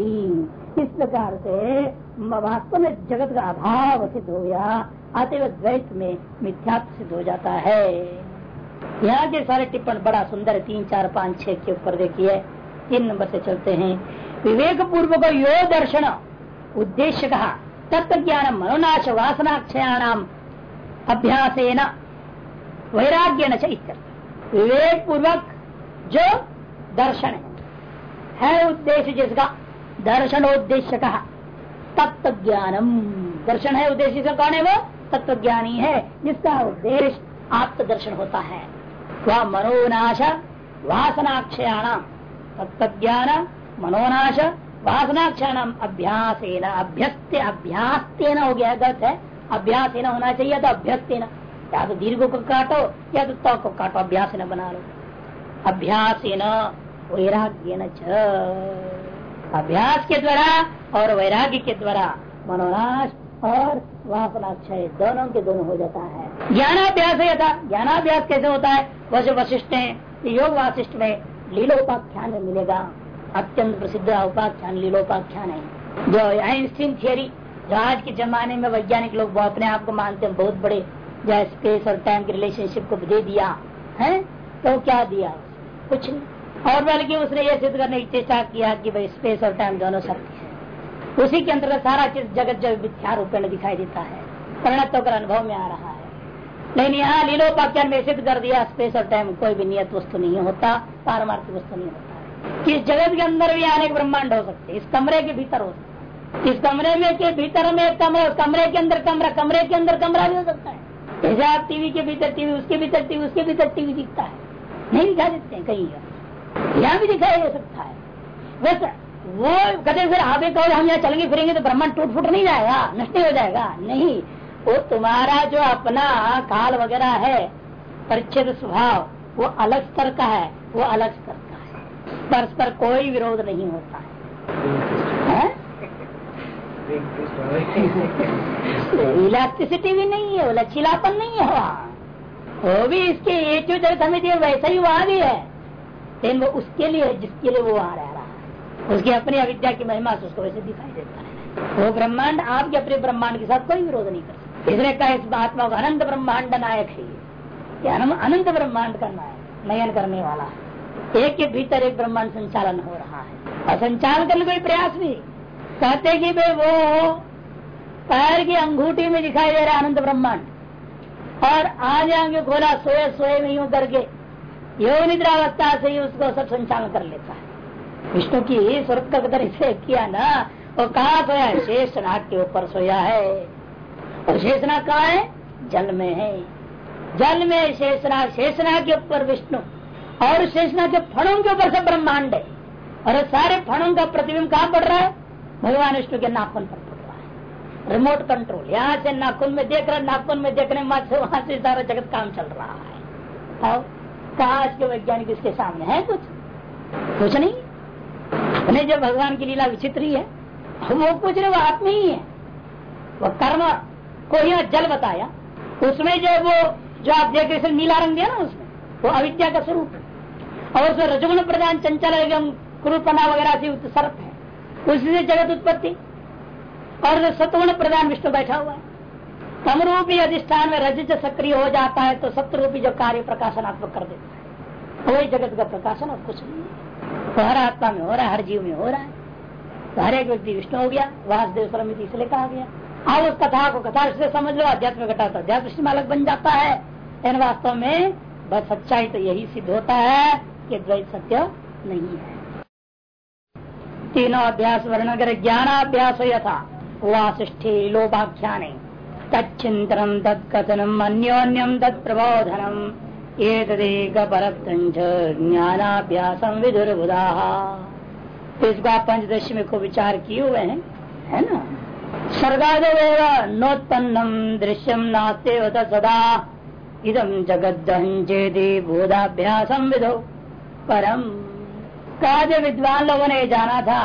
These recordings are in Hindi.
इस प्रकार से वास्तव में जगत का अभाव सिद्ध हो गया अतव द्वैत में मिथ्यात्व सिद्ध हो जाता है। यहाँ के सारे टिप्पण बड़ा सुंदर, तीन, चार, पाँच, छह के ऊपर देखिए। तीन नंबर से चलते हैं। विवेक पूर्वक यो दर्शन, उद्देश्य कहा। तत्व ज्ञान मनोनाश वासनाक्षयाणाम अभ्यास वैराग्य न विवेक पूर्वक जो दर्शन है उद्देश्य जिसका दर्शन उद्देश्य कहा तत्व ज्ञानम दर्शन है उद्देश्य से कौन है वो? तत्व ज्ञानी है। जिसका उद्देश्य आत्म दर्शन होता है। वह मनोनाश, वासनाक्षयाणाम। तत्व ज्ञान मनोनाश वासनाक्षण अभ्यास अभ्यस्त अभ्यास हो गया, गलत है। अभ्यास न होना चाहिए तो अभ्यस्त या तो दीर्घ को काटो, या तो तो को काटो अभ्यास न बना लो। अभ्यास वैराग्य अभ्यास के द्वारा और वैराग्य के द्वारा मनोनाश और वासनाक्षय दोनों के दोनों हो जाता है। ज्ञानाभ्यास था ज्ञानाभ्यास कैसे होता है? जो वशिष्ठ है, योग वाशिष्ठ में लीलोपाख्यान मिलेगा। अत्यंत प्रसिद्ध उपाख्यान लीलोपाख्यान है। जो आइंस्टीन थियरी, जो आज के जमाने में वैज्ञानिक लोग अपने आप को मानते हैं, बहुत बड़े, जो स्पेस और टाइम के रिलेशनशिप को दे दिया, है? तो क्या दिया? कुछ नहीं। और बल्कि उसने ये सिद्ध करने की चेष्टा किया कि भाई स्पेस और टाइम दोनों सत्य है। उसी के अंतर्गत सारा चीज़ जगत जो मिथ्या रूपेण दिखाई देता है। परिणत होकर अनुभव में आ रहा है। लेकिन यहाँ लीलोपाख्यान में सिद्ध कर दिया? स्पेस और टाइम कोई भी नियत वस्तु नहीं होता, पारमार्थिक वस्तु नहीं होता कि जगत के अंदर भी अनेक ब्रह्मांड हो सकते इस कमरे के भीतर हो सकते इस कमरे में के भीतर में कमरा कमरे के अंदर कमरा, कमरे के अंदर कमरा भी हो सकता है। जैसे आप टीवी के भीतर टीवी, उसके भीतर टीवी, उसके भीतर टीवी दिखता है। नहीं दिखा देते हैं कहीं यहाँ भी दिखाई जा सकता है। वैसे वो कहते फिर आप कहो हम यहाँ चलेंगे फिरेंगे तो ब्रह्मांड टूट फूट नहीं जाएगा नष्ट हो जाएगा। नहीं वो तुम्हारा जो अपना काल वगैरह है परिच्छेद स्वभाव वो अलग स्तर का है वो अलग स्तर का है। परस्पर कोई विरोध नहीं होता है, है? इलास्टिसिटी भी नहीं है लचीलापन नहीं है। वहाँ वो भी इसके ये जो जगत हमें दिए वैसा ही वहाँ भी है। लेकिन वो उसके लिए, जिसके लिए वो आ रह रहा है। उसकी अपनी अविद्या की महिमा से उसको वैसे दिखाई देता है। वो ब्रह्मांड आपके अपने ब्रह्मांड के साथ कोई विरोध नहीं कर सकता। इसलिए कहा इस महात्मा को अनंत ब्रह्मांड नायक है अनंत ब्रह्मांड का नायक, नयन करने वाला है। एक के भीतर एक ब्रह्मांड संचालन हो रहा है। और संचालन करने कोई प्रयास भी कहते कि भाई वो पैर की अंगूठी में दिखाई दे रहा अनंत ब्रह्मांड। और आ जाएँगे खोला, सोए सोए में यूँ करके योग निद्रावस्था से ही उसको सब संचालन कर लेता है। विष्णु की स्वर्ग का कदर इसे किया ना वो कहा सोया शेषनाग के ऊपर सोया है। और शेषनाग कहा है? जल में है। जल में शेषनाग शेषनाग के ऊपर विष्णु। और शेषनाग के फणों के ऊपर से ब्रह्मांड है। और सारे फणों का प्रतिबिंब कहाँ पड़ रहा है? भगवान विष्णु के नाखून पर पड़ रहा है। रिमोट कंट्रोल, यहाँ से नाखून में देख रहा नाखून में देखने से वहाँ से सारा जगत काम चल रहा है। और कहा आज के वैज्ञानिक इसके सामने है कुछ? कुछ नहीं। अपने जो भगवान की लीला विचित्र ही है वो कुछ नहीं वो आत्मा ही है। वो कर्म को यहाँ जल बताया। उसमें जो वो, जो आप देख रहे नीला रंग दिया ना उसमें वो अविद्या का स्वरूप है। और उसमें रजगुण प्रधान चंचल एवं कुरुपना वगैरह से सर्प है। उसी से जगत उत्पत्ति। और सतगुण प्रधान विष्णु बैठा हुआ है। कम रूपी अधिष्ठान में रज सक्रिय हो जाता है तो सत्य रूपी जो कार्य प्रकाशनात्मक कर देता है। वही जगत का प्रकाशन और कुछ नहीं है। तो हर आत्मा में हो रहा है, हर जीव में हो रहा है। तो हर एक व्यक्ति विष्णु हो गया, वासुदेव समिति इसलिए कहा गया। आप उस कथा को, कथा से समझ लो अध्यात्म घटा तो अध्यात्म अलग बन जाता है। लेकिन वास्तव में बस सच्चाई तो यही सिद्ध होता है कि द्वैत सत्य नहीं है। तीनों अभ्यास वर्ण कर, ज्ञानाभ्यास यथा। वासिष्ठे लोपाख्यान तच्चिंतनम तत्कथनम अन्योन्यम तत्प्रबोधनम एक परप्तंच ज्ञानाभ्यासम विदुर्बुदा तो पंचदशी में को विचार किए हुए हैं, है ना? सर्गादेव नोत्पन्नम दृश्यम नास्ते सदा। इदम जगदे बोधाभ्यासम विदो। परम का विद्वान लोगों ने जाना था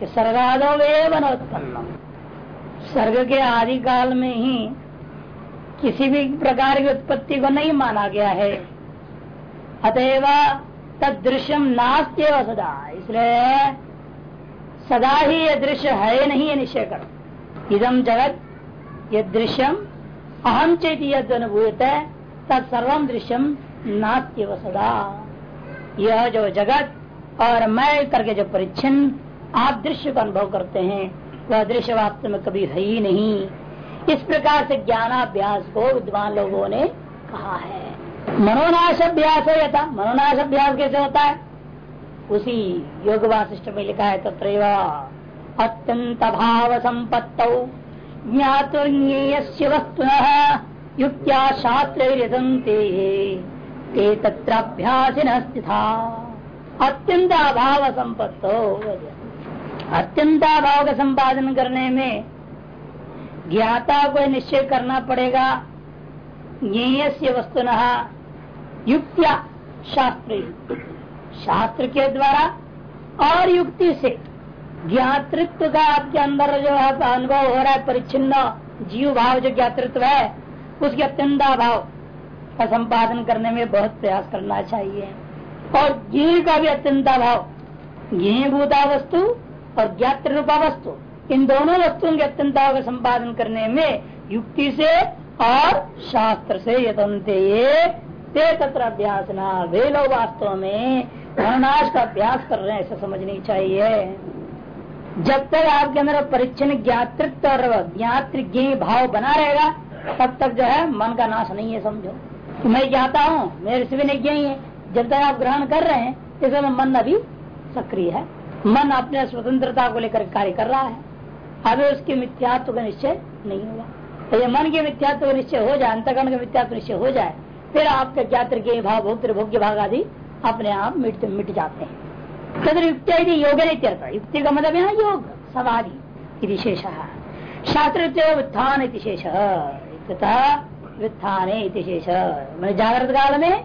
कि सर्गादो वे बनोत्पन्न सर्ग के आदि काल में ही किसी भी प्रकार की उत्पत्ति को नहीं माना गया है। अतएव तदृश्यम नास्त्यव सदा। इसलिए सदा ही यह दृश्य है नहीं, ये निश्चय करो। इदम जगत, ये दृश्यम अहम चेत यद अनुभूत है तत्सर्वम दृश्यम नास्त्यव सदा। यह जो जगत और मैं करके जो परिच्छिन्न आप दृश्य का अनुभव करते हैं वह दृश्य वास्तव में कभी है ही नहीं। इस प्रकार से ज्ञानाभ्यास को विद्वान लोगों ने कहा है। मनोनाश अभ्यास हो यथा। मनोनाश अभ्यास कैसे होता है? उसी योग वासिष्ठ में लिखा है तत्र अत्यंत भाव संपत्त ज्ञातुर्ज्ञेय वस्तु युक्त्या शास्त्र ते तत्राभ्यास था अत्यंत अभाव संपत्त अत्यंत अभाव का संपादन करने में ज्ञाता को निश्चय करना पड़ेगा। ज्ञेय वस्तु युक्तिया शास्त्र। शास्त्र के द्वारा और युक्ति से ज्ञातृत्व का आपके अंदर जो है अनुभव हो रहा है परिचिन्न जीव भाव जो ज्ञातृत्व है, उसके अत्यंता भाव का संपादन करने में बहुत प्रयास करना चाहिए। और जीव का भी अत्यंता भाव ज्ञ भूता वस्तु और ज्ञात रूपा वस्तु इन दोनों वस्तुओं के अत्यंता का संपादन करने में युक्ति से और शास्त्र से यतंते ते तत्र अभ्यास न वे लोग वास्तव में वर्णाश का अभ्यास कर रहे हैं, ऐसा समझनी चाहिए। जब तक आपके अंदर परिचन्न ज्ञातृत्व और ज्ञातृज्ञ भाव बना रहेगा, तब तक जो है मन का नाश नहीं है, समझो। तो मैं ज्ञाता हूँ, मेरे से भी नहीं है जब तक आप ग्रहण कर रहे हैं इसमें मन अभी सक्रिय है। मन अपने स्वतंत्रता को लेकर कार्य कर रहा है। अभी उसके मिथ्यात्व का निश्चय नहीं होगा तो ये मन के मिथ्यात्व का निश्चय हो जाए, अंतकरण का मिथ्यात्व निश्चय हो जाए, फिर आपके ज्ञात्र के भाव, भोक्तृ, भोग्य भाग आदि अपने आप मिट मिट जाते हैं। तद युक्ति योग युक्ति का मतलब यहाँ योग, समाधि शेष। शास्त्र उत्थान शेष। व्युत्थान शेष। मैंने जागृत काल में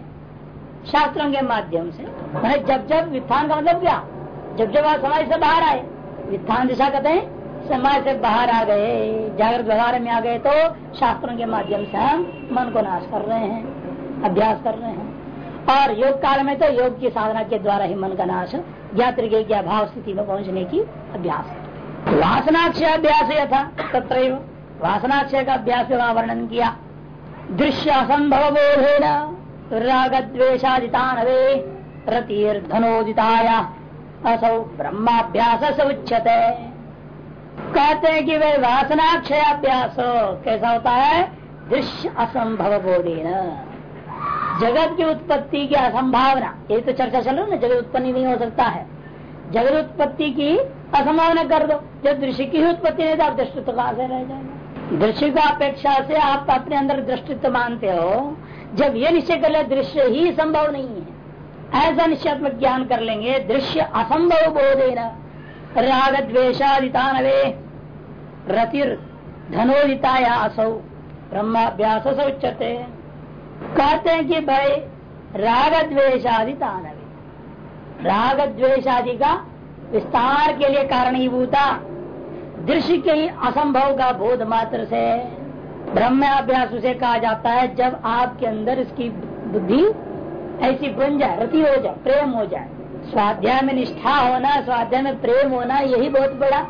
शास्त्रों के माध्यम से, मैंने जब जब व्युत्थान का मतलब क्या? जब जब आप समाज से बाहर आए व्युत्थान दिशा कहते हैं, समाज से बाहर आ गए, जागृत व्यवहार में आ गए तो शास्त्रों के माध्यम से हम मन को नाश कर रहे हैं, अभ्यास कर रहे हैं। और योग काल में तो योग की साधना के द्वारा ही मन का नाश ज्ञात्र के भाव स्थिति में पहुँचने की अभ्यास वासनाक्षय अभ्यास यथा तत्र वासनाक्षय का अभ्यास वहाँ वर्णन किया। दृश्य असंभव बोधेन राग द्वेशादितानवे रतिर्धनोदिताया। असौ ब्रह्माभ्यास से उच्चते कहते हैं कि वे वासनाक्षय अभ्यास कैसा होता है? दृश्य असंभव बोधे न जगत की उत्पत्ति की असंभावना, ये तो चर्चा चलो ना, जगत उत्पत्ति नहीं हो सकता है। जगत उत्पत्ति की असंभावना कर दो, जब दृश्य की ही उत्पत्ति नहीं तो आप दृष्टित्व कहा से रह जाएगा? दृश्य का अपेक्षा से आप अपने अंदर दृष्टित्व मानते हो। जब ये निश्चय कर ले, दृश्य ही संभव नहीं है। ऐसा निश्चयात्मक ज्ञान कर लेंगे। दृश्य असंभव बोधे न राग द्वेशादितानवे रतिर धनोदिताया असौ। ब्रह्माभ्यास उच्चते कहते हैं कि भाई राग द्वेशादि तानवे राग द्वेशादि का विस्तार के लिए कारणीभूता दृश्य के ही असंभव का बोध मात्र से ब्रह्म अभ्यास उसे कहा जाता है, जब आपके अंदर इसकी बुद्धि ऐसी बन जाए रति हो जाए, प्रेम हो जाए। स्वाध्याय में निष्ठा होना, स्वाध्याय में प्रेम होना, यही बहुत बड़ा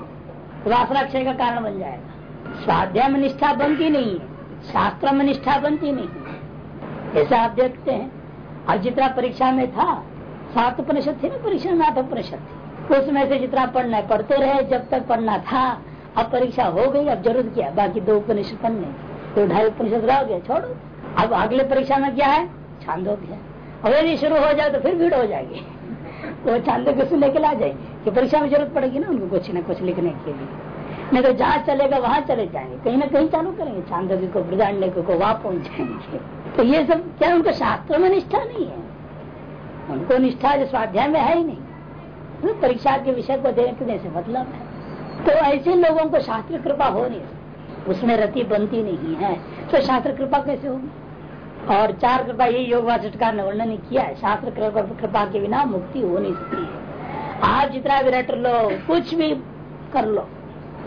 वासनाक्षय का कारण बन जाएगा। स्वाध्याय में निष्ठा बनती नहीं है, शास्त्र में निष्ठा बनती नहीं ऐसा आप देखते हैं, आज जितना परीक्षा में था सात उपनिषद थे ना, परीक्षा में आठ उपनिषद थे उसमें से जितना पढ़ना है, पढ़ते रहे, जब तक पढ़ना था, अब परीक्षा हो गई, अब ज़रूरत क्या, बाकी दो उपनिषद पढ़ने तो ढाई उपनिषद रह गया छोड़ो। अब अगले परीक्षा में क्या है? छांदोग्य अब यदि शुरू हो जाए तो फिर भीड़ हो जाएगी। वो चांदे को लेके ला जाएँगे। कि परीक्षा में ज़रूरत पड़ेगी ना उनको कुछ न कुछ लिखने के लिए। नहीं तो जहाँ चलेगा, वहाँ चले जाएँगे। कहीं ना कहीं चालू करेंगे। चांदोगी को ब्रदाण्य को वहाँ पहुँच जाएँगे। तो ये सब क्या उनको शास्त्रों में निष्ठा नहीं है? उनको निष्ठा जो स्वाध्याय में है ही नहीं। तो परीक्षा के विषय को देखने से मतलब है। तो ऐसे लोगों को शास्त्र कृपा हो नहीं। उसमें रति बनती नहीं है। तो शास्त्र कृपा कैसे होगी? और चार कृपा ये योग वाचिष्ठकार ने वर्णन किया है। शास्त्र कृपा के बिना मुक्ति हो नहीं सकती है। आप जितना भी रट लो, कुछ भी कर लो,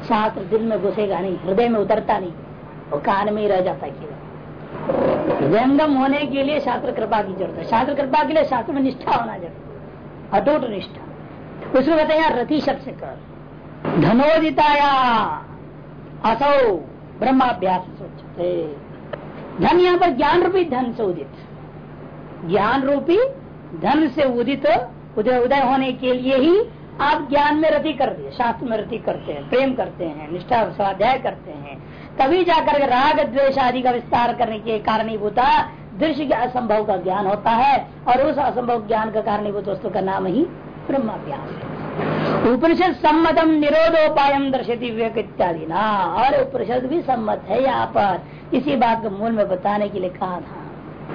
शास्त्र दिल में घुसेगा नहीं, हृदय में उतरता नहीं वो कान में ही रह जाता केवल। हृदयंगम होने के लिए शास्त्र कृपा की ज़रूरत है। शास्त्र कृपा के लिए शास्त्र में निष्ठा होना ज़रूरत अटूट निष्ठा। उसमें कहते हैं रति शब्द से कर। धनोदिताया असौ ब्रह्माभ्यास सोचते। धन यहाँ पर ज्ञान रूपी, धन से उदित। ज्ञान रूपी, धन से उदित, उदय उदय होने के लिए ही आप ज्ञान में रति कर दिए शास्त्र में रति करते हैं, प्रेम करते हैं, निष्ठा, स्वाध्याय करते हैं। तभी जाकर राग, द्वेष आदि का विस्तार करने के कारणीभूता दृश्य के असंभव का ज्ञान होता है, और उस असंभव ज्ञान का कारणीभूत वस्तु का नाम ही ब्रह्म ब्रह्माभ्यास है। उपनिषद सम्मतम निरोधोपाय दर्शती विवेक इत्यादि। ना, और उपनिषद भी सम्मत है यहाँ पर। इसी बात को मूल में बताने के लिए कहा था।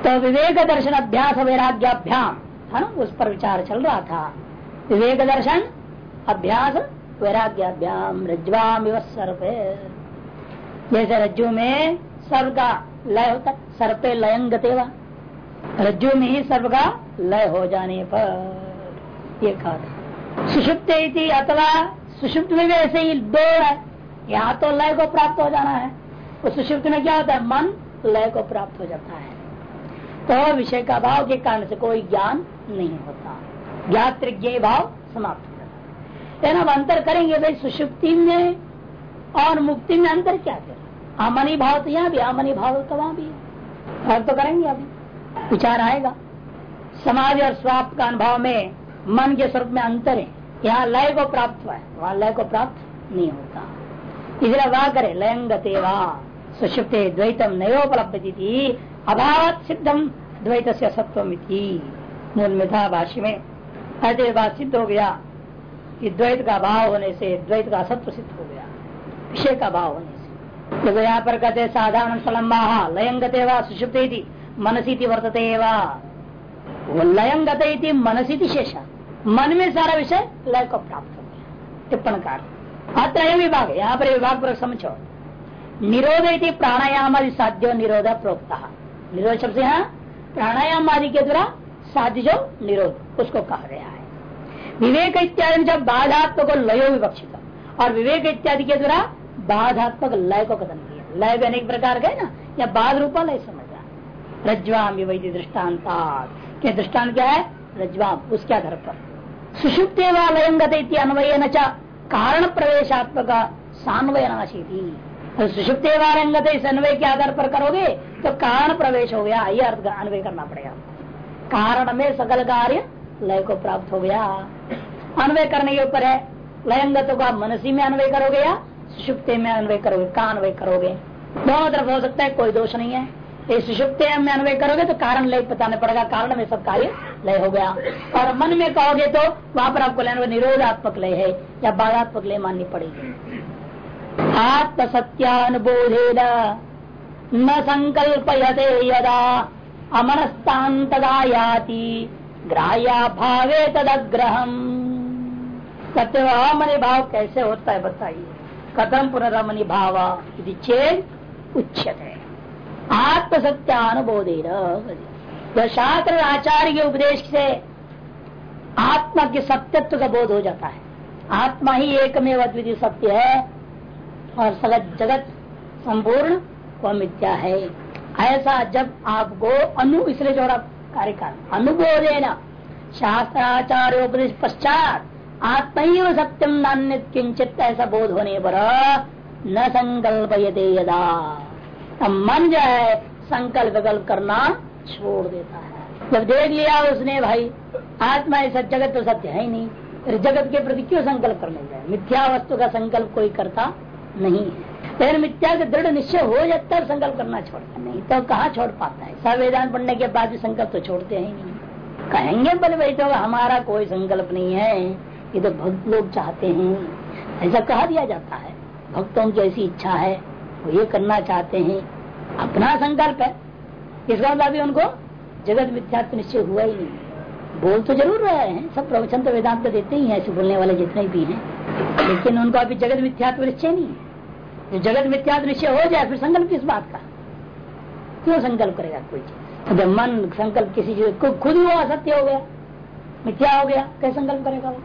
तो विवेक दर्शन अभ्यास वैराग्याभ्याम है ना, उस पर विचार चल रहा था। विवेक दर्शन अभ्यास वैराग्याभ्याम रज्वाम सर्प। जैसे रज्जु में सर्व का लय होता सर्प लयंग तेवा रज्जु में ही सर्व का लय हो जाने पर, ये कहा था। सुषुप्त अथवा सुषुप्त में भी ऐसे ही दौड़ है। यहाँ तो लय को प्राप्त हो जाना है। उस सुषुप्त में क्या होता है? मन लय को प्राप्त हो जाता है। तो विषय का भाव के कारण से कोई ज्ञान नहीं होता। ज्ञात भाव समाप्त हो जाता है। अब अंतर करेंगे भाई, सुषुप्ति में और मुक्ति में अंतर क्या फिर आमनी भाव तो यहाँ भी, आमनी भाव तो वहाँ भी फ़र्क तो करेंगे अभी। विचार आएगा। समाज और स्वाप का अनुभव में मन के स्वरूप में अंतर है। यहाँ लय को प्राप्त हुआ है। वहाँ लय को प्राप्त नहीं होता। इसलिए वह करे। लयंगते सुषुप्त द्वैतम नयोपलब्ध थी अभाव सिद्धम द्वैत से सत्व मूल में था भाष्य में ऐसे बात सिद्ध हो गया कि द्वैत का भाव होने से द्वैत का सत्व सिद्ध हो गया। विषय का भाव होने से। देखो यहाँ पर कहते साधारण सलम्बा लयंगते व सुषुप्त मनसी वर्तते वो। लयंगत मनसी शेषा। मन में सारा विषय लय को प्राप्त हो गया। टिप्पण कार अत्र विभाग, यहाँ पर विभाग पर समझो। निरोध प्राणायाम आदि साध्य निरोध प्रोक्ता। निरोध शब्द यहाँ प्राणायाम आदि के द्वारा साध्य जो निरोध, उसको कहा गया है। विवेक इत्यादि जब बाधात्मक और लयो विवक्षित और विवेक इत्यादि के द्वारा बाधात्मक लय को कथन किया। लय भी अनेक प्रकार का ना, या बाध रूपा लय समझा रज्वाम वैधि दृष्टांत क्या दृष्टान क्या है? रज्वाम उसके आधार पर। सुषुप्त लयंगत अन्वय न कारण प्रवेशात्मक सान्वय नाशी तो सुषुप्त वालंगत इस अन्वय के आधार पर करोगे तो कारण प्रवेश हो गया, ये अर्थ अन्वय करना पड़ेगा। कारण में सकल कार्य लय को प्राप्त हो गया। अन्वय करने के ऊपर है, लयंगत का मनसी में अन्वय करोगे या सुषुप्त में अन्वय करोगे कहा अन्वय करोगे? दोनों तरफ़ हो सकता है, कोई दोष नहीं है। सुषुप्त में अन्वय करोगे तो कारण लय बताने पड़ेगा। कारण में सब कार्य लय हो गया। और मन में कहोगे तो वहाँ पर आपको लय, निरोधात्मक लय है, या बाधात्मक लय माननी पड़ेगी। आत्म सत्यानुबोधे न संकल्प यदा अमनस्तांतदा याति, ग्राह्या भावे तदग्रहम। हो अमनि भाव कैसे होता है बताइए। कथम पुनरमणि भाव? चेत उच्चत है आत्म सत्यानुबोधे तो शास्त्र आचार्य के उपदेश से आत्मा के सत्यत्व का बोध हो जाता है, आत्मा ही एकमेव अद्वितीय सत्य है, और सगत जगत संपूर्ण वह मिथ्या है। ऐसा जब आपको अनु, इसलिए जोड़ा कार्यकाल अनुभव न शास्त्राचार्य उपदेश पश्चात आत्म सत्यम नान्य किंचित ऐसा बोध होने पर न संकल्प यदा। मन जो है, संकल्प विकल्प करना छोड़ देता है। जब देख लिया उसने भाई, आत्मा ऐसा जगत तो सत्य है ही नहीं। जगत के प्रति क्यों संकल्प करने जाए? मिथ्या वस्तु का संकल्प कोई करता नहीं है। लेकिन मिथ्या का दृढ़ निश्चय हो जाता है संकल्प करना छोड़ता नहीं तो कहाँ छोड़ पाता है? संविधान पढ़ने के बाद भी संकल्प तो छोड़ते ही नहीं। कहेंगे, बल भाई तो हमारा कोई संकल्प नहीं है। ये तो भक्त लोग चाहते हैं। ऐसा कहा दिया जाता है। भक्तों की ऐसी इच्छा है। वो ये करना चाहते हैं, अपना संकल्प है। इस बात अभी उनको जगत मिथ्या निश्चय हुआ ही नहीं। बोल तो ज़रूर रहे हैं, सब प्रवचन तो वेदांत तो देते ही है, ऐसे बोलने वाले जितने भी हैं। लेकिन उनको अभी जगत मिथ्यात्व निश्चय नहीं है। जो जगत मिथ्या निश्चय हो जाए, फिर संकल्प किस बात का? क्यों संकल्प करेगा कोई चीज़? जब मन संकल्प किसी चीज़ को खुद ही वो असत्य हो गया, मिथ्या हो गया, कैसे संकल्प करेगा वो?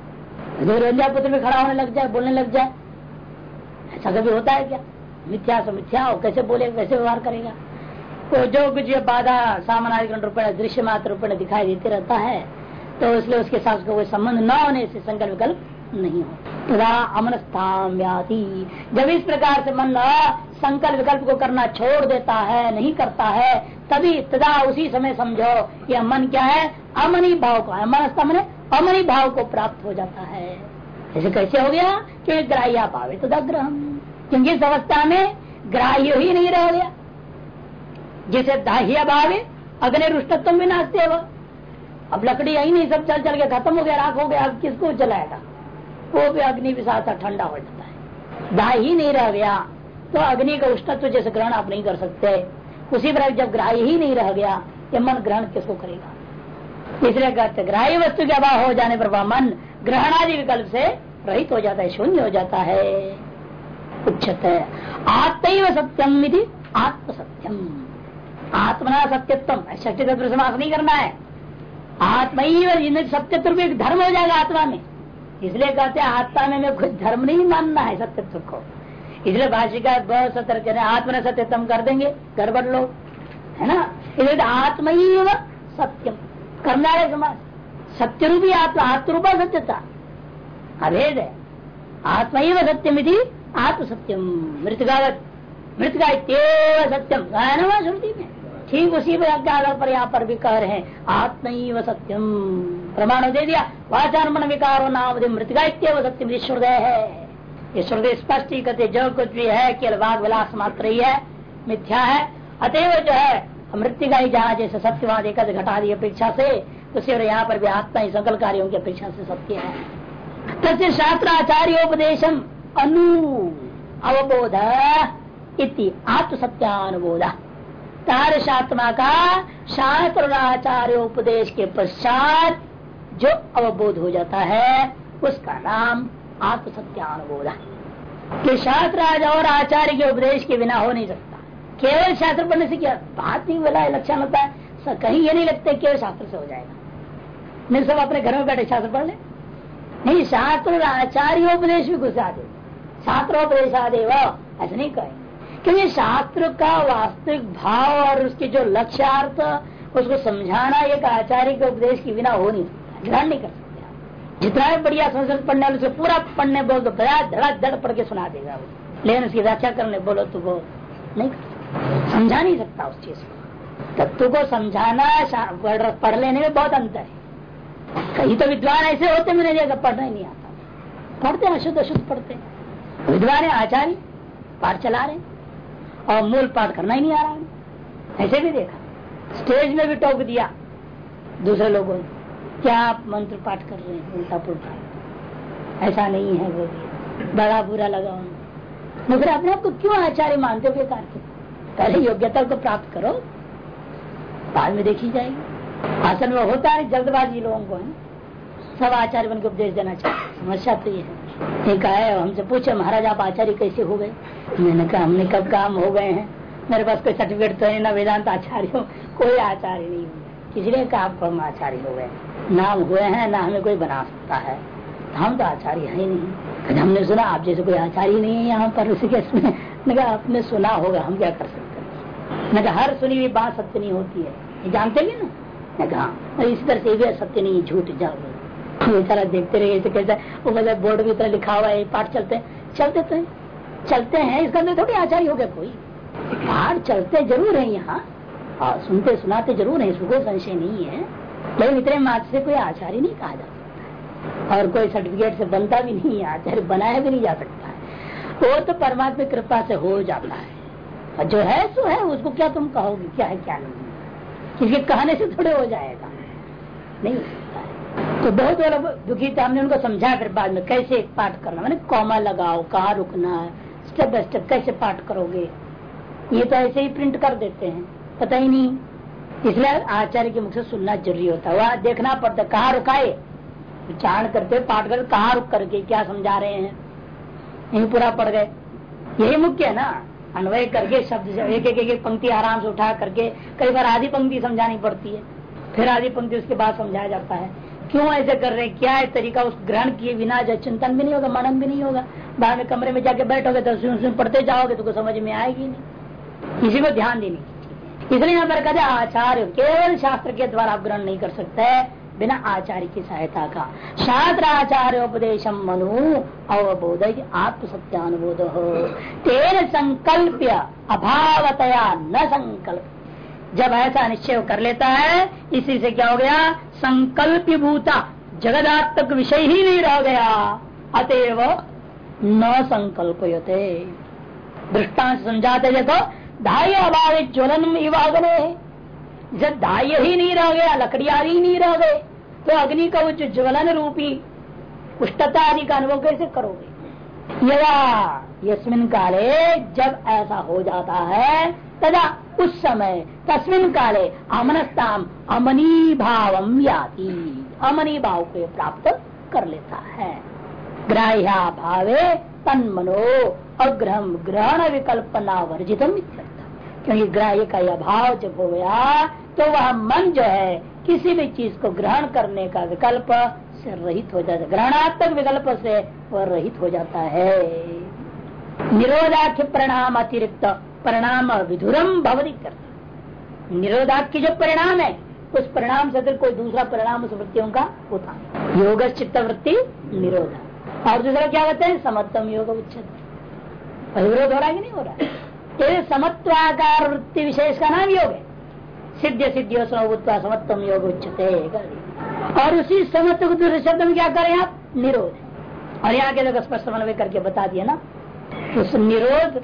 रंजा पुत्र में खड़ा होने लग जाए, बोलने लग जाए। ऐसा कभी होता है क्या? मिथ्या से मिथ्या हो कैसे बोले कैसे व्यवहार करेगा। तो जो कुछ बाधा सामान्य रूप दृश्य मात्र रूप दिखाई देते रहता है तो इसलिए उसके साथ कोई संबंध न होने से संकल्प विकल्प नहीं हो तदा अमनस्थान व्याधि। जब इस प्रकार से मन संकल्प विकल्प को करना छोड़ देता है, नहीं करता है, तभी, तदा उसी समय समझो, यह मन क्या है? अमनी भाव का मनस्था मन अमनी भाव को प्राप्त हो जाता है। ऐसे कैसे हो गया? कि ग्राह्य भावे तदा ग्रह क्योंकि इस अवस्था में ग्राह्य ही नहीं रह गया। जैसे दाह्य भावे, अग्नि रुष्टत्व भी नाचते वो अब लकड़ी आई नहीं, सब चल चल गया खत्म हो गया, राख हो गया, अब किसको चलाएगा वो भी अग्नि भी साथ ठंडा हो जाता है। दाह ही नहीं रह गया तो अग्नि का उष्णत्व जैसे ग्रहण आप नहीं कर सकते, उसी प्रकार जब ग्राह्य ही नहीं रह गया, ये मन ग्रहण किसको करेगा? इसलिए कहते ग्राह्य वस्तु के अभाव हो जाने पर वह मन ग्रहणादि विकल्प से रहित हो जाता है, शून्य हो जाता है। उच्चत आत्म सत्यम विधि आत्म सत्यम आत्मना सत्यत्म ष्टी तत्व नहीं करना है आत्मा ही सत्यत्व एक धर्म हो जाएगा आत्मा में। इसलिए कहते हैं आत्मा में, में कुछ धर्म नहीं मानना है सत्यत्व को। इसलिए भाषिका बहुत सतर्क आत्मा सत्यतम कर देंगे गड़बड़ लोग है ना? इसलिए आत्मा ही सत्यम। करना है समाज। सत्य रूपी आत्मा आत्मरूपा सत्यता। अभेद है। आत्मा ही सत्यम यदि आत्म सत्यम। मृतगावत मृतका सत्यम श्रुति में। ठीक उसी आधार पर यहाँ पर भी कह रहे हैं। आत्म सत्यम। प्रमाण दे दिया। वाचार मन विकारो नाम मृतिका सत्यम। ईश्वरदय है। ईश्वरदय स्पष्ट ही कहते जो कुछ भी है, केवल वाघ विलास मात्र ही है, मिथ्या है। अतएव जो है मृतिका ही जैसे सत्यवाद एक घटा दी अपेक्षा से तो सिर्फ़ यहाँ पर भी आत्मा ही सकल कार्यों की अपेक्षा से सत्य है। तस्य शास्त्र आचार्योपदेशम अनु अवबोध इति आत्म सत्यानुबोध। तारशात्मा का शास्त्र आचार्य उपदेश के पश्चात जो अवबोध हो जाता है, उसका नाम आत्म सत्यानुबोध। कि शास्त्र और आचार्य के उपदेश के बिना हो नहीं सकता। केवल शास्त्र पढ़ने से क्या बात ही वाला लक्षण होता है? कहीं ये नहीं लगता केवल शास्त्र से हो जाएगा। नहीं, सब अपने घर में बैठे शास्त्र पढ़ ले। नहीं शास्त्र और आचार्य उपदेश भी घुसा दे शास्त्रोपदेश आदे ऐसा नहीं कहेंगे क्योंकि शास्त्र का वास्तविक भाव और उसके जो लक्ष्यार्थ, उसको समझाना एक आचार्य के उपदेश के बिना हो नहीं सकता। ग्रहण नहीं कर सकते जितना भी बढ़िया संस्कृत पढ़ने वाले पूरा पढ़ने बोल तो बड़ा धड़ा पढ़ के सुना देगा वो। लेकिन उसकी व्याख्या करने बोलो तो वो नहीं समझा नहीं सकता उस चीज़ को। तत्व को समझाना पढ़ लेने में बहुत अंतर है। कहीं तो विद्वान ऐसे होते मैंने देखा, पढ़ना ही नहीं आता। पढ़ते हैं, अशुद्ध अशुद्ध पढ़ते विद्वान है, आचार्य, पाठ चला रहे और मूल पाठ करना ही नहीं आ रहा है। ऐसे भी देखा, स्टेज में भी टोक दिया दूसरे लोगों ने, क्या आप मंत्र पाठ कर रहे हैं उल्टा पुल्टा ऐसा नहीं है वो भी। बड़ा बुरा लगा उनको फिर अपने आप को क्यों आचार्य मानते हो, बेकार के? पहले योग्यता को प्राप्त करो, बाद में देखी जाएगी। आसन में होता है, जल्दबाजी लोगों को, है सब आचार्य बन उपदेश देना चाहिए। समस्या तो ये है। एक हमसे पूछे, महाराज, आप आचार्य कैसे हो गए? मैंने कहा, हमने कब काम हो गए हैं? मेरे पास कोई सर्टिफिकेट तो है ना, वेदांत आचार्य हो, कोई आचार्य नहीं किसी ने कहा आपको हम आचार्य हो गए नाम हुए हैं, ना हमें कोई बना सकता है। तो हम तो आचार्य है ही नहीं। हमने सुना, आप जैसे कोई आचार्य नहीं है यहाँ पर ऋषिकेश में। कहा, आपने सुना होगा, हम क्या कर सकते हैं? हर सुनी हुई बात सत्य नहीं होती है। जानते भी ना? मैं कहा इस तरह से भी सत्य नहीं, झूठ जाओ। बेचारा देखते रहे कैसे वो बोर्ड भी तरह लिखा हुआ है पाठ चलते चलते तो चलते हैं इसका अंदर थोड़ी आचार्य हो गया कोई। बाहर चलते ज़रूर है यहाँ। सुनते सुनाते ज़रूर है कोई संशय नहीं है। लेकिन इतने मात्र से कोई आचार्य नहीं कहा जा सकता। और कोई सर्टिफिकेट से बनता भी नहीं है आचार्य बनाया भी नहीं जा सकता है। वो तो परमात्मा कृपा से हो जाता है। और जो है, सो है, उसको क्या तुम कहोगे, क्या है, क्या नहीं। किसी कहने से थोड़े हो जाएगा। नहीं। हो है तो बहुत बड़ा दुखी था। हमने उनको समझा फिर बाद में कैसे पाठ करना? मैंने कॉमा लगाओ, कहाँ रुकना है? स्टेप बाय स्टेप कैसे पाठ करोगे? ये तो ऐसे ही प्रिंट कर देते हैं। पता ही नहीं। इसलिए आचार्य के मुख से सुनना ज़रूरी होता है। वह देखना पड़ता है, कहाँ रुकाए उच्चारण करते पाठ कर, कहाँ रुक करके क्या समझा रहे हैं? यही पूरा पड़ गए। यही मुख्य है ना? अन्वय करके शब्द एक एक एक पंक्ति आराम से उठा करके कई बार आधी पंक्ति समझानी पड़ती है। फिर आधी पंक्ति उसके बाद समझाया जाता है। क्यों ऐसे कर रहे हैं? क्या है तरीका? उस ग्रहण किए बिना जो चिंतन भी नहीं होगा, मनन भी नहीं होगा। बाद में कमरे में जाके बैठोगे तो सुन सुन पढ़ते जाओगे तो समझ में आएगी नहीं। इसी को ध्यान देनी इसलिए यहाँ पर कहते आचार्य केवल शास्त्र के द्वारा आप ग्रहण नहीं कर सकते, बिना आचार्य की सहायता का। शास्त्र आचार्य उपदेश मनु अवबोध आत्म सत्यानुबोध तेन संकल्प अभावतया न संकल्प। जब ऐसा निश्चय कर लेता है, इसी से क्या हो गया? संकल्प भूता जगदात्मक विषय ही नहीं रह गया। अतएव न संकल्प दृष्टांत समझाते देखो, धाय अभाव ज्वलन इवागने जब धाय ही नहीं रह गया लकड़ी आदि ही नहीं रह गए तो अग्नि का उच्च ज्वलन रूपी उष्टता आदि का अनुभव कैसे करोगे? यदा, यस्मिन काले जब ऐसा हो जाता है तदा उस समय, तस्मिन काले अमनस्ताम अमनी भाव याति। अमनी भाव को प्राप्त कर लेता है। ग्राह्या भावे तन मनो अग्रह ग्रहण विकल्प वर्जितम क्योंकि ग्राह्य का यह भाव जब हो गया तो वह मन जो है, किसी भी चीज़ को ग्रहण करने का विकल्प से रहित हो जाता है। ग्रहणात्मक विकल्प से वह रहित हो जाता है। निरोधाख्य प्रणाम अतिरिक्त परिणाम विधुरम भवदी करता। निरोधाख्य जो परिणाम है, उस परिणाम से कोई दूसरा परिणाम उस वृत्तियों का होता है योग चित्त वृत्ति निरोध। और दूसरा क्या कहते हैं? समत्तम योग उच्छेद विरोध हो रहा है कि नहीं हो रहा है? समत्वाकार वृत्ति विशेष का नाम योग है। सिद्ध सिद्धियों समत्तम योग उच्चते और उसी समत्व को दूसरे शब्द में क्या करें आप? निरोध। और यहाँ के लोग स्पष्ट समन्वय करके बता दिए ना, उस निरोध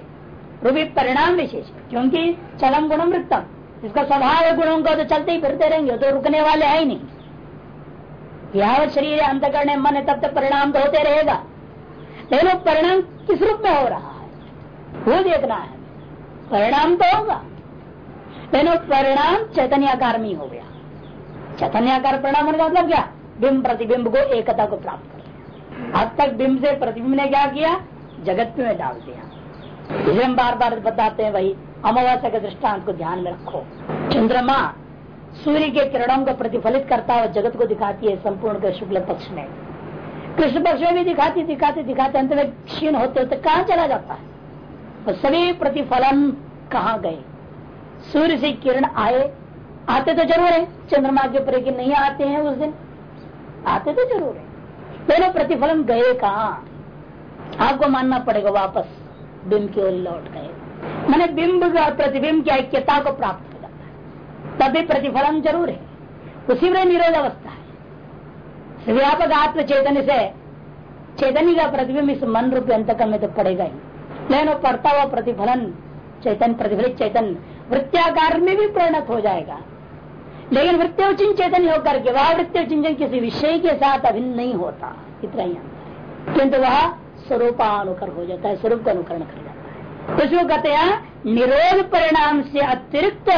रूपी परिणाम विशेष, क्योंकि चलम गुणम वृत्तम इसका स्वभाव है, गुणों का तो चलते ही फिरते रहेंगे तो रुकने वाले है ही नहीं। यह शरीर अंत करने मन है, तब तक परिणाम तो होते रहेगा। लेकिन परिणाम किस रूप में हो रहा है? वो देखना है। परिणाम तो होगा। लेकिन परिणाम चैतन्याकार में हो गया। चैतन्याकार परिणाम होने का मतलब क्या? बिंब प्रतिबिंब को एकता को प्राप्त कर अब तक बिंब से प्रतिबिंब ने क्या किया? जगत में डाल दिया। इसे हम बार बार बताते हैं वही, अमावस्या के दृष्टांत को ध्यान में रखो। चंद्रमा सूर्य के किरणों को प्रतिफलित करता हुआ जगत को दिखाती है संपूर्ण के शुक्ल पक्ष में। कृष्ण पक्ष में भी दिखाती दिखाती, दिखाते, अंत में क्षीण होते होते कहा चला जाता है? तो सभी प्रतिफलन कहा गए? सूर्य से किरण आए, आते तो ज़रूर है। चंद्रमा के ऊपर कि नहीं आते हैं उस दिन। आते तो ज़रूर है। दोनों प्रतिफलन गए कहा? आपको मानना पड़ेगा वापस। बिंब की ओर लौट गए। मैंने बिंब और प्रतिबिंब की ऐक्यता को प्राप्त हो जाता है तभी प्रतिफलन ज़रूर है। उसी में निरोध अवस्था है। व्यापक आत्म चेतन से चैतन्य का प्रतिबिंब इस मन रूप अंत में तो पड़ेगा ही। लेकिन वो पड़ता हुआ प्रतिफलन, चेतन, प्रतिफलित चेतन वृत्याकार में भी परिणत हो जाएगा। लेकिन वृत्तियोचिन चेतन होकर के वह वृत्तियोचिंतन किसी विषय के साथ अभिन्न नहीं होता। इतना ही अंतर किंतु वह स्वरूपानुकर हो जाता है स्वरूप का अनुकरण कर जाता है। उसको कहते हैं निरोध परिणाम से अतिरिक्त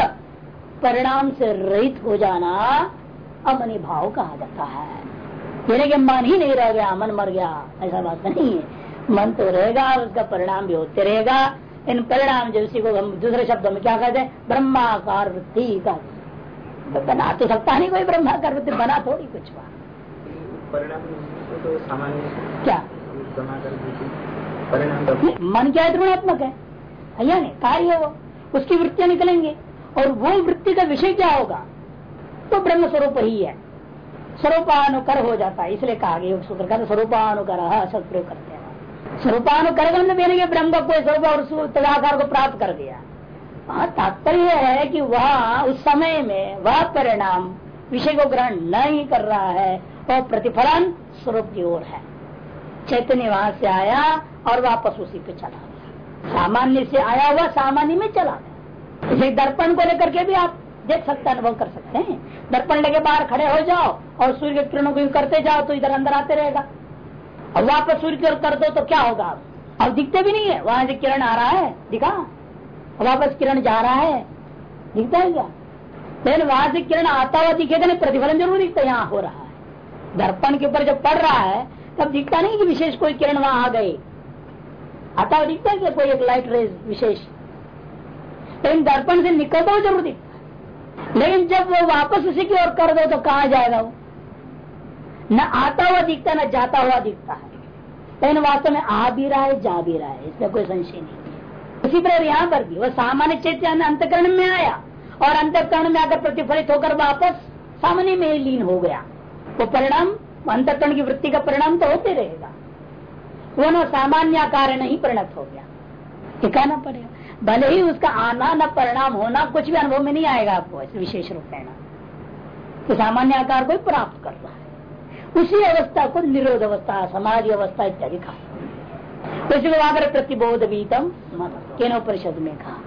परिणाम से रहित हो जाना अमनि भाव कहा जाता है। यानी कि मन ही नहीं रह गया मन मर गया ऐसा बात नहीं है। मन तो रहेगा उसका परिणाम भी होते रहेगा। इन परिणाम जो उसी को हम दूसरे शब्दों में क्या कहते हैं? ब्रह्माकार वृत्ति का तो बना तो सकता नहीं कोई ब्रह्माकार वृत्ति बना थोड़ी कुछ परिणाम तो क्या? मन क्या है ऋणात्मक है? या नहीं कार्य है वो। उसकी वृत्तियाँ निकलेंगे। और वो वृत्ति का विषय क्या होगा? तो ब्रह्म स्वरूप ही है। स्वरूपानुकर हो जाता है। इसलिए कहा गया सूत्र का स्वरूपानुकर सत्प्रयोग करते हैं। स्वरूपानुकर मतलब ब्रह्म का स्वरूप और तदाकार को प्राप्त कर दिया। वहाँ तात्पर्य है कि वह उस समय में वह परिणाम विषय को ग्रहण नहीं कर रहा है। वह प्रतिफलन स्वरूप की ओर है। चैतन्य वहाँ से आया और वापस उसी पे चला गया। सामान्य से आया हुआ सामान्य में चला गया। इसे दर्पण को लेकर के भी आप देख सकते, अनुभव कर सकते हैं। दर्पण लेके बाहर खड़े हो जाओ और सूर्य के किरणों को करते जाओ तो इधर अंदर आते रहेगा। और वापस सूर्य की ओर कर दो तो क्या होगा? अब दिखते भी नहीं है। वहाँ से किरण आ रहा है। दिखा। वापस किरण जा रहा है। दिखता है क्या? लेकिन वहाँ से किरण आता हुआ दिखेगा नहीं, प्रतिफलन ज़रूर दिखता यहाँ हो रहा है। दर्पण के ऊपर जब पड़ रहा है तब दिखता नहीं कि विशेष कोई किरण वहाँ आ गए आता दिखता है कोई एक लाइट रेज विशेष। लेकिन दर्पण से निकलता हुआ ज़रूर दिखता लेकिन जब वो वापस उसी की ओर कर दो तो कहा जाएगा वो? न आता हुआ दिखता, न जाता हुआ दिखता है। लेकिन वास्तव में आ भी रहा है, जा भी रहा है। इसमें कोई संशय नहीं उसी प्रकार यहाँ पर भी वह सामान्य चैत्य अंतकरण में आया। और अंतकरण में आकर प्रतिफलित होकर वापस सामान्य में लीन हो गया। वो परिणाम अंतकरण की वृत्ति का परिणाम तो होते रहेगा। वो न सामान्य आकार नहीं परिणत हो गया। कहना पड़ेगा। भले ही उसका आना न परिणाम होना, कुछ भी अनुभव में नहीं आएगा आपको विशेष रूप में तो सामान्य आकार को प्राप्त कर रहा है। उसी अवस्था को निरोध अवस्था, समाधि अवस्था इत्यादि कहा। वहाँ प्रतिबोध बीतम केनो परिषद में कहा।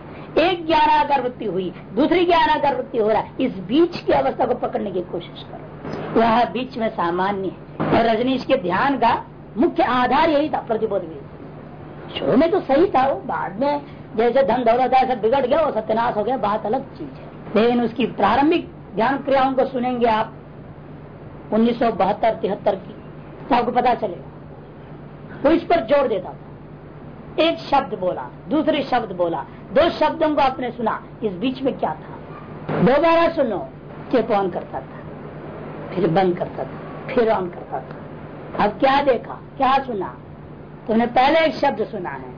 एक ज्ञानाकार वृत्ति हुई, दूसरी ज्ञानाकार वृत्ति हो रहा है। इस बीच की अवस्था को पकड़ने की कोशिश करो। वह बीच में सामान्य है। रजनीश के ध्यान का मुख्य आधार यही था, प्रतिबोध भी। शुरू में तो सही था वो, बाद में जैसे धन दौलत है बिगड़ गया, वो सत्यानाश हो गया, बात अलग चीज़ है। लेकिन उसकी प्रारंभिक ध्यान क्रियाओं को सुनेंगे आप, उन्नीस सौ बहत्तर, तिहत्तर की तो आपको पता चलेगा। वो इस पर ज़ोर देता था। एक शब्द बोला, दूसरे शब्द बोला, दो शब्दों को आपने सुना, इस बीच में क्या था? दोबारा सुनो चेप ऑन करता था। फिर बंद करता था, फिर ऑन करता था। अब क्या देखा, क्या सुना? तुमने पहले एक शब्द सुना है,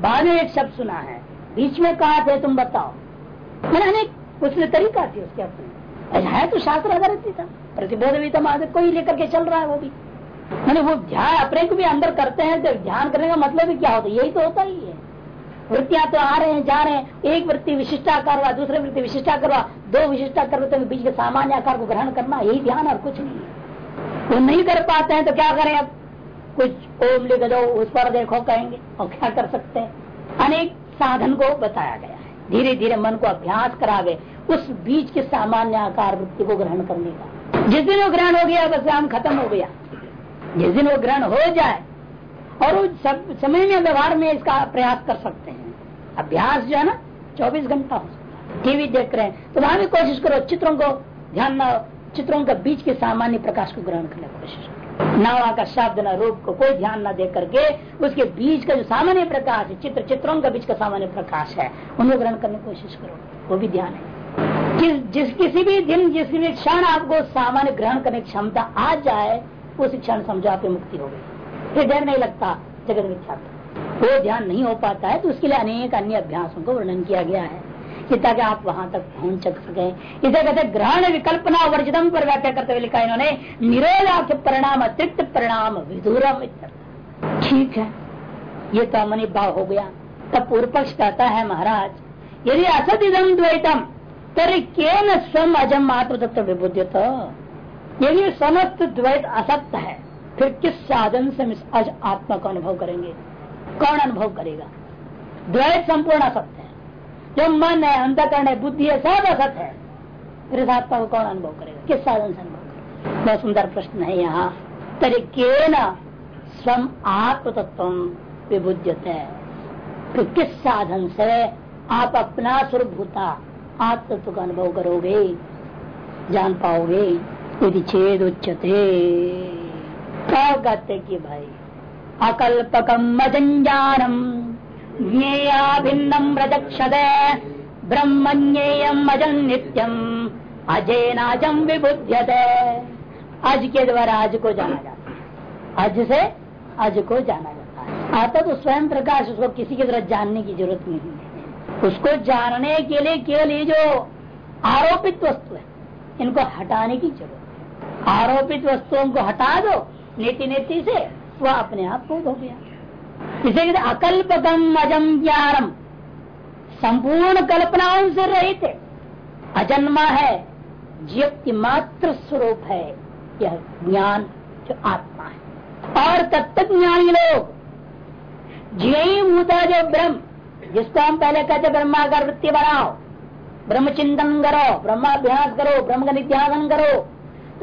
बाद में एक शब्द सुना है, बीच में कहा थे, तुम बताओ। मैंने उसने तरीका थी उसके अपने। है तो शास्त्र आधारित था, प्रतिबोध भी तो कोई लेकर के चल रहा है वो भी। मैंने वो ध्यान, अपने को भी अंदर करते हैं तो ध्यान करने का मतलब भी क्या होता है? यही तो होता ही है। वृत्तियाँ तो आ रहे हैं, जा रहे हैं। एक वृत्ति विशिष्टाकार हुआ दूसरे वृत्ति विशिष्टाकार हुआ दो विशिष्टाकार वृत्ति के बीच के सामान्य आकार को ग्रहण करना, यही ध्यान और कुछ नहीं है। वो नहीं कर पाते हैं तो क्या करें अब? कुछ ओम लिख दो, उस पर देखो, कहेंगे, और क्या कर सकते हैं? अनेक साधन को बताया गया है। धीरे धीरे मन को अभ्यास करावे, उस बीच के सामान्य आकार वृत्ति को ग्रहण करने का। जिस दिन वो ग्रहण हो गया, बस काम खत्म हो गया। जिस दिन वो ग्रहण हो जाए, और उस समय में व्यवहार में इसका प्रयास कर सकते हैं। अभ्यास जो है ना, चौबीस घंटा हो टीवी देख रहे हैं। तो वहाँ भी कोशिश करो, चित्रों को ध्यान चित्रों के बीच के सामान्य प्रकाश को ग्रहण करने की कोशिश करो। न वहाँ का शब्द, न रूप को कोई ध्यान न दे करके उसके बीच का जो सामान्य प्रकाश है, चित्र, चित्रों के बीच का सामान्य प्रकाश है उनको ग्रहण करने की कोशिश करो। वो भी ध्यान है। जिस जिस किसी भी दिन, जिस भी क्षण आपको सामान्य ग्रहण करने की क्षमता आ जाए, उस क्षण समझो आपकी मुक्ति हो गई। फिर डर नहीं लगता जगत मिथ्या वो ध्यान नहीं हो पाता है तो उसके लिए अनेक अन्य अभ्यासों को वर्णन किया गया है। कि ताकि आप वहाँ तक पहुँच सके। इसे कहते ग्रहण विकल्पना वर्जितम पर व्याख्या करते हुए लिखा इन्होंने निरोधाख्य परिणाम, अतिरिक्त परिणाम, विदूरम ठीक है, ये तो अमनी भाव हो गया। तब पूर्व पक्ष कहता है महाराज, यदि असत इदम द्वैतम तरी के न स्वयं अजम मात्र तत्व विबुद्ध यदि समस्त द्वैत असत्य है, फिर किस साधन से हम अज आत्मा का अनुभव करेंगे? कौन अनुभव करेगा? द्वैत संपूर्ण असत्य है। जो मन है अंधकरण है, बुद्धि है, सब असत है। फिर आत्मा को कौन अनुभव करेगा? किस साधन से अनुभव करेगा? बहुत सुंदर प्रश्न है यहाँ। तरीके न स्वम आत्म तत्व विबुद्धते फिर किस साधन से आप अपना स्वरूप भूता आत्म तत्व का अनुभव करोगे? जान पाओगे? यदि छेद उच्चते क्या कहते कि भाई अकल्पकम अजंजानम ज्ञेया भिन्नम रजक्षद ब्रह्मण्येयम अजन नित्यम। अजय नाजम विबुध्यते। अज के द्वारा आज को जाना जाता है। अज से अज को जाना जाता है। आता तो स्वयं प्रकाश उसको किसी के तरह जानने की ज़रूरत नहीं है। उसको जानने के लिए केवल ये जो आरोपित वस्तु है, इनको हटाने की ज़रूरत है। आरोपित वस्तुओं को हटा दो नीति नीति से वह अपने आप बोध हो गया। इसे कहते अजम ज्ञानम संपूर्ण कल्पनाओं से रहित अजन्मा है जीव मात्र स्वरूप है। यह ज्ञान जो आत्मा है। और तत्व ज्ञानी लोग जी भूता जो ब्रह्म, जिसको हम पहले कहते ब्रह्माकार वृत्ति बनाओ ब्रह्म चिंतन करो, ब्रह्माभ्यास करो ब्रह्म का निध्यासन करो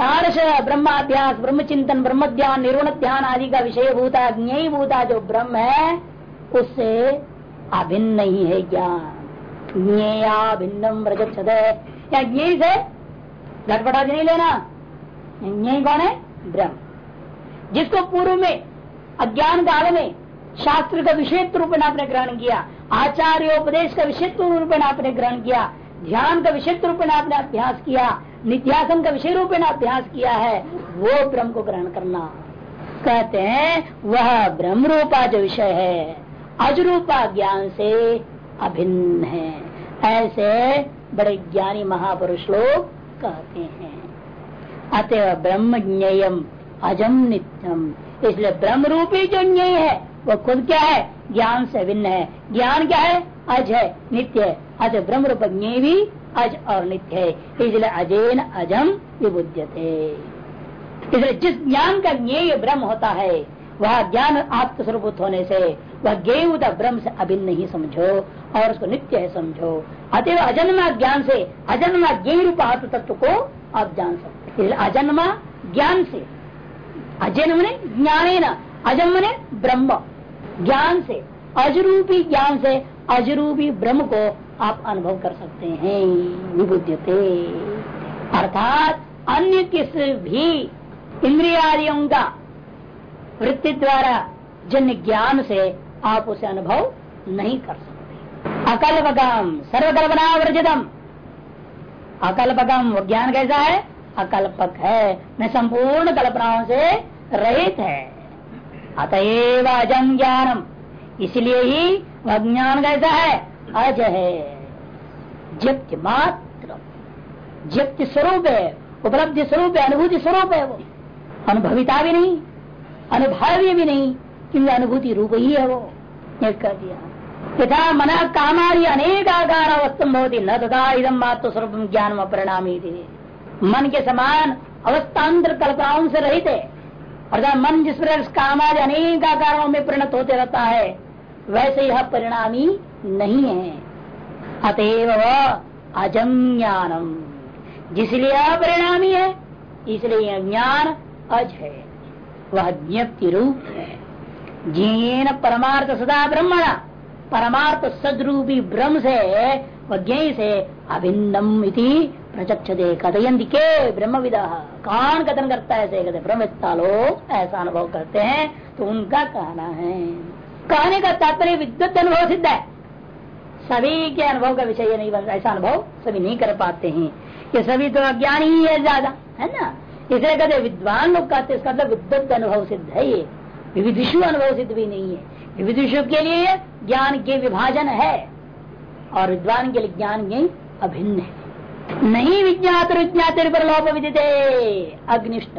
तारस ब्रह्माभ्यास ब्रह्म चिंतन ब्रह्म ध्यान निर्वण ध्यान आदि का विषय भूता ज्ञ भूता जो ब्रह्म है, उससे अभिन्न नहीं है ज्ञान। ज्ञेया भिन्नम रजत या ज्ञ से घटपटा नहीं लेना। ज्ञ कौन है? ब्रह्म। जिसको पूर्व में अज्ञान काल में शास्त्र का विषय रूप में आपने ग्रहण किया, आचार्योपदेश का विषय रूप में आपने ग्रहण किया ध्यान का विषय रूप में आपने अभ्यास किया, निध्यासन का विषय रूप में अभ्यास किया है, वो ब्रह्म को ग्रहण करना। कहते हैं, वह ब्रह्म रूपा जो विषय है, अजरूपा ज्ञान से अभिन्न है। ऐसे बड़े ज्ञानी महापुरुष लोग कहते हैं। अतएव ब्रह्म ज्ञेयम अजम नित्यम। इसलिए ब्रह्म रूपी जो ज्ञेय है, वो खुद क्या है? ज्ञान से भिन्न है। ज्ञान क्या है? अज है, नित्य है। अतः ब्रह्म रूप ज्ञेय भी अज और नित्य है इसलिए अजैन अजम विबुद्यते इसलिए जिस ज्ञान का ज्ञेय ब्रह्म होता है, वह ज्ञान आत्मस्वरूप होने से वह गेय ब्रह्म से अभिन्न नहीं समझो, और उसको नित्य है समझो। अतः अजन्मा ज्ञान से अजन्मा ज्ञ रूप आत्म तत्व को आप जान सकते इसलिए अजन्मा ज्ञान से, अजन्म ने ज्ञान अजन्म ने ब्रह्म। ज्ञान से, अजरूपी ज्ञान से अजरूपी ब्रह्म को आप अनुभव कर सकते हैं। विबुद्धते अर्थात अन्य किस भी इंद्रियादियों का वृत्ति द्वारा जन्य ज्ञान से आप उसे अनुभव नहीं कर सकते। अकल्पकम सर्वकल्पना वर्जितम अकल्पकम, वो ज्ञान कैसा है? अकल्पक है। न संपूर्ण कल्पनाओं से रहित है। अतएव अजम ज्ञानम। इसलिए ही वह ज्ञान कैसा है? अज है जप्त मात्र। जप्त स्वरूप है, उपलब्धि स्वरूप है, अनुभूति स्वरूप है वो। अनुभविता भी नहीं, अनुभवी भी नहीं, क्योंकि अनुभूति रूप ही है वो। कर दिया। यथा मना कामारी अनेक आकार वस्तु होती न तथा इदम मात्र स्वरूप ज्ञान परिणामी मन के समान अवस्थान्तर कल्पनाओं से रहित है। मन जिस प्रकार कामादि अनेक आकारों में परिणत होते रहता है वैसे यह परिणामी नहीं है। अतएव अजम ज्ञानम। जिसलिए अपरिणामी है, इसलिए यह ज्ञान अज है। वह ज्ञप्ति रूप है। जीन परमार्थ सदा ब्रह्मणा। परमार्थ सदरूपी ब्रह्म से वह से अभिन्नम प्रचक्ष दे कथयंती के ब्रह्म विदा कौन कथन करता है? ऐसे कहते ब्रह्मता लोग ऐसा अनुभव करते हैं तो उनका कहना है। कहने का तात्पर्य विद्युत अनुभव सिद्ध है सभी के अनुभव का विषय नहीं बन ऐसा अनुभव सभी नहीं कर पाते हैं कि सभी तो अज्ञान ही है ज़्यादा है ना इसलिए कहते विद्वान लोग कहते इसका मतलब विद्युत अनुभव सिद्ध है ये विविधिशु अनुभव सिद्ध भी नहीं है विविधिशु के लिए ज्ञान के विभाजन है और विद्वान के लिए ज्ञान के अभिन्न है नहीं विज्ञात विज्ञात लोप विदिते अग्निष्ट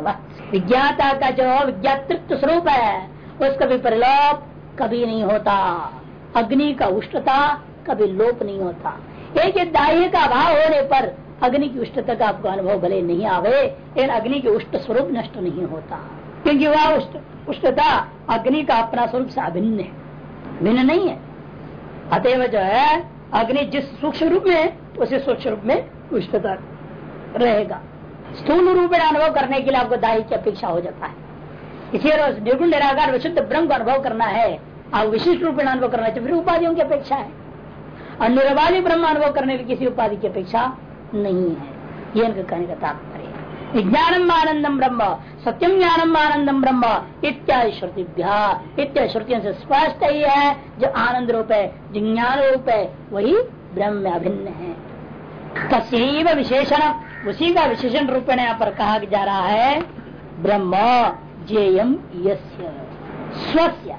विज्ञाता का जो विज्ञातृत्व स्वरूप है उसका भी परिलोप कभी नहीं होता। अग्नि का उष्टता कभी लोप नहीं होता। एक दाह्य का अभाव होने पर अग्नि की उष्टता का आपको अनुभव भले नहीं आवे, लेकिन अग्नि के उष्ट स्वरूप नष्ट नहीं होता। क्योंकि वह उष्टता अग्नि का अपना स्वरूप से अभिन्न है। भिन्न नहीं है। अतएव जो है, अग्नि जिस सूक्ष्म रूप में है उसी सूक्ष्म रूप में उष्णता रहेगा। स्थूल रूप में अनुभव करने के लिए आपको दाही की अपेक्षा हो जाता है। इसीलिए निर्गुण निराकार विशुद्ध ब्रह्म को अनुभव करना है। आप विशिष्ट रूप में अनुभव करना चाहिए, फिर उपाधियों की अपेक्षा है। और निरवादी ब्रह्म अनुभव करने की किसी उपाधि की अपेक्षा नहीं है। ये इनका कहने का तात्पर्य विज्ञानम आनंदम ब्रह्म, सत्यम ज्ञानम आनंदम ब्रह्म इत्यादि श्रुतिभ्या इत्यादि श्रुतियों से स्पष्ट ही है, जो आनंद रूप है, जो ज्ञान रूप है, वही ब्रह्म अभिन्न है। तस्व विशेषण उसी का विशेषण रूप में यहाँ पर कहा जा रहा है, ब्रह्म जेयम यस्य। स्वस्य।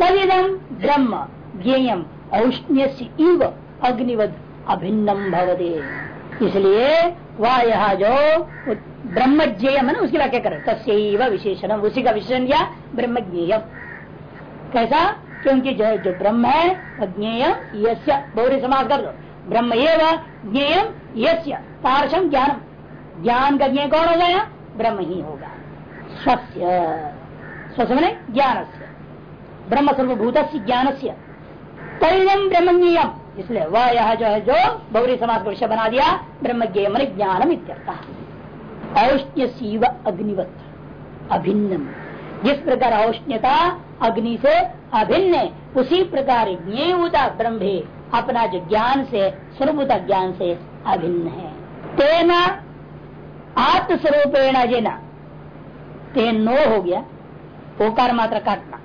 तदिदम ब्रह्म ज्ञेयम औष्ण्य इव अग्निवद अभिन्नम भवदे इसलिए वह यह जो ब्रह्म ज्ञेयम है ना उसकी व्याख्या करे। तस्व विशेषण उसी का विशेषण क्या? ब्रह्म ज्ञेयम कैसा? क्योंकि जो जो ब्रह्म है ज्ञेयम, यस्य। बहुरी समाज कर दो। ब्रह्म एवं, ज्ञेयम, यस्य। पार्शम ज्ञानम। ज्ञान का ज्ञ कौन हो गया ब्रह्म ही होगा। स्वस्य। स्वस्य मैंने ज्ञान से ब्रह्म सर्वभूत ज्ञान से तैलम ब्रह्मज्ञेयम इसलिए वह यह जो है, जो बहुरी समाज का विषय बना दिया ब्रह्म मन ज्ञानम इत्यर्थ। औष्ण्य शिव अग्निवत। अभिन्नम। जिस प्रकार औष्ण्यता अग्नि से अभिन्न उसी प्रकार ज्ञेयता ब्रह्म अपना जो ज्ञान से स्वरूप ज्ञान से अभिन्न है। तेना आत्मस्वरूपेण जिना। तेन हो गया। ओकार मात्र काटना।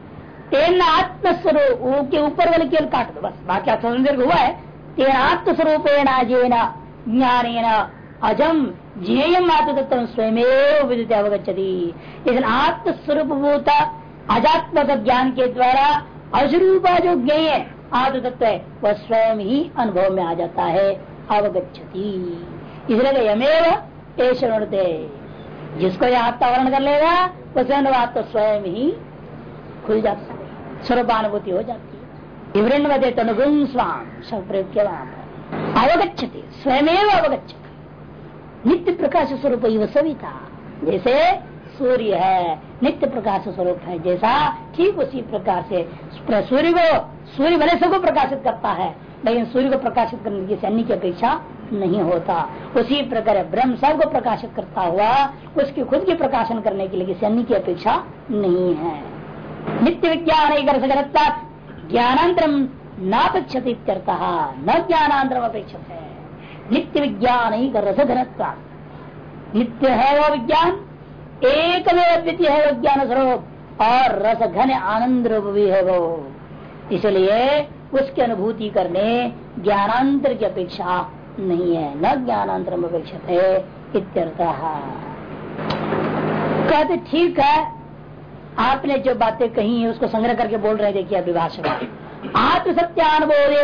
तेन आत्मस्वरूप के ऊपर वाले केवल काट दो, बस। बाकी संदर्भ हुआ है, तेन आत्मस्वरूपेण अजेना ज्ञान अजम ज्ञेयम आत्मतत्व स्वयं विद्युत अवगछति लेकिन आत्मस्वरूप अजात्मक ज्ञान के द्वारा अजरूपा जो ज्ञेय आत्म तत्व है वह स्वयं ही अनुभव में आ जाता है अवगछति इसलिए यमेव जिसको यह आत्मावरण कर लेगा, वह स्वयं तो स्वयं ही खुल जाता है। स्वरूपानुभूति हो जाती है। विवरण वदे तनुगुण स्वाम सब प्रयोग के वहाँ पर अवगछति स्वयं अवगछति नित्य प्रकाश स्वरूप सविता। जैसे सूर्य है नित्य प्रकाश स्वरूप है, जैसा ठीक उसी प्रकार से सूर्य को, सूर्य भले सबको प्रकाशित करता है, लेकिन सूर्य को प्रकाशित करने की अन्य की अपेक्षा नहीं होता। उसी प्रकार ब्रह्म सबको प्रकाशित करता हुआ, उसकी खुद की प्रकाशन करने के लिए अन्य की अपेक्षा नहीं है। नित्य विज्ञान एक ज्ञानांतरम नापेक्षति न ज्ञानांतरम अपेक्षित है नित्य विज्ञान ही रसधनत्व नित्य है वो विज्ञान एक द्वितीय है वो ज्ञान स्वरूप और रस घन आनंद रूप भी है वो इसलिए उसकी अनुभूति करने ज्ञानांतर की अपेक्षा नहीं है, न ज्ञानांतर अपेक्षित है इत्यर्थ। कहते, ठीक है आपने जो बातें कही है, उसको संग्रह करके बोल रहे देखिए अभिभाषण आत्म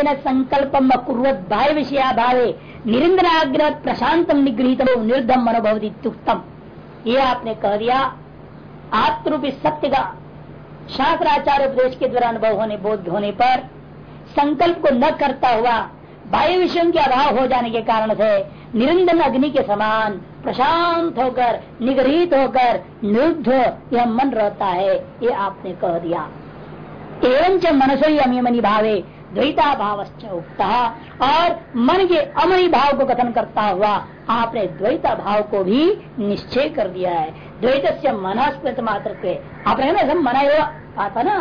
न संकल्प कुर्वत भाई विषया भावे। निरिंदनाग्र प्रशांतम निगृहित निर्धम तुक्तम ये आपने कह दिया, आत्मरूपी सत्य का शास्त्राचार्य उपदेश के द्वारा अनुभव होने, बोध होने पर संकल्प को न करता हुआ वायु विषयों के अभाव हो जाने के कारण से निरंजन अग्नि के समान प्रशांत होकर निगृहित होकर, निरुद्ध यह मन रहता है, ये आपने कह दिया। एवं च मनसो अमियमनी भावे, द्वैता भाव उगता और मन के अमरी भाव को कथन करता हुआ आपने द्वैता भाव को भी निश्चय कर दिया है। द्वैत से मनस्मृत मात्र आपने ना सब मना आता ना,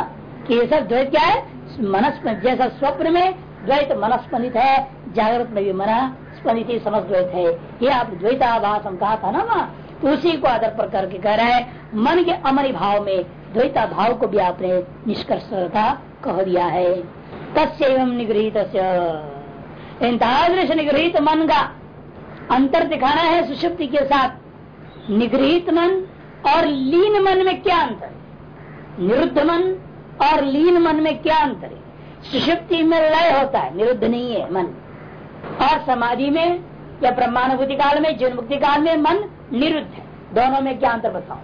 कि सब द्वैत क्या है? मनस्मृत, जैसा स्वप्न में द्वैत मनस्पंदित है, जागृत में भी मना समझ द्वैत है ये आप द्वैताभास हम कहा था ना वहाँ तो उसी को आदर पर करके कह रहे हैं, मन के अमरी भाव में द्वैता भाव को भी आपने निष्कर्ष का कह दिया है। तस्व निगृहित तादृश निगृहित मन का अंतर दिखाना है सुषुप्ति के साथ। निगृहित मन और लीन मन में क्या अंतर निरुद्ध मन और लीन मन में क्या अंतर है? सुषुप्ति में लय होता है, निरुद्ध नहीं है मन। और समाधि में या ब्रह्मानुभूति काल में, जीवन मुक्ति काल में मन निरुद्ध है। दोनों में क्या अंतर बताओ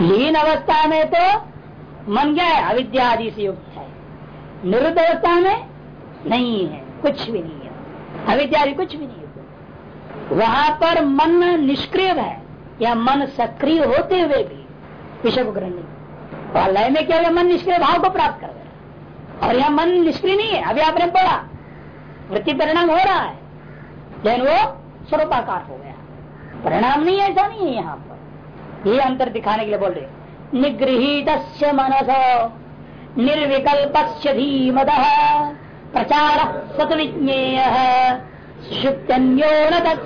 लीन अवस्था में तो मन क्या है? अविद्या आदि से युक्त है। निरुद्ध अवस्था में नहीं है, कुछ भी नहीं है। अविद्या कुछ भी नहीं है। वहाँ पर मन निष्क्रिय है, या मन सक्रिय होते हुए भी, विषय को ग्रहण नहीं और लय में क्या मन निष्क्रिय भाव को प्राप्त कर रहे और यह मन निष्क्रिय नहीं है, अभी आपने पढ़ा वृत्ति परिणाम हो रहा है, लेकिन वो स्वरूपाकार हो गया। परिणाम नहीं, ऐसा नहीं है यहाँ पर। ये अंतर दिखाने के लिए बोल रहे निगृहित मनस निर्विकल्प धीमद, प्रचार न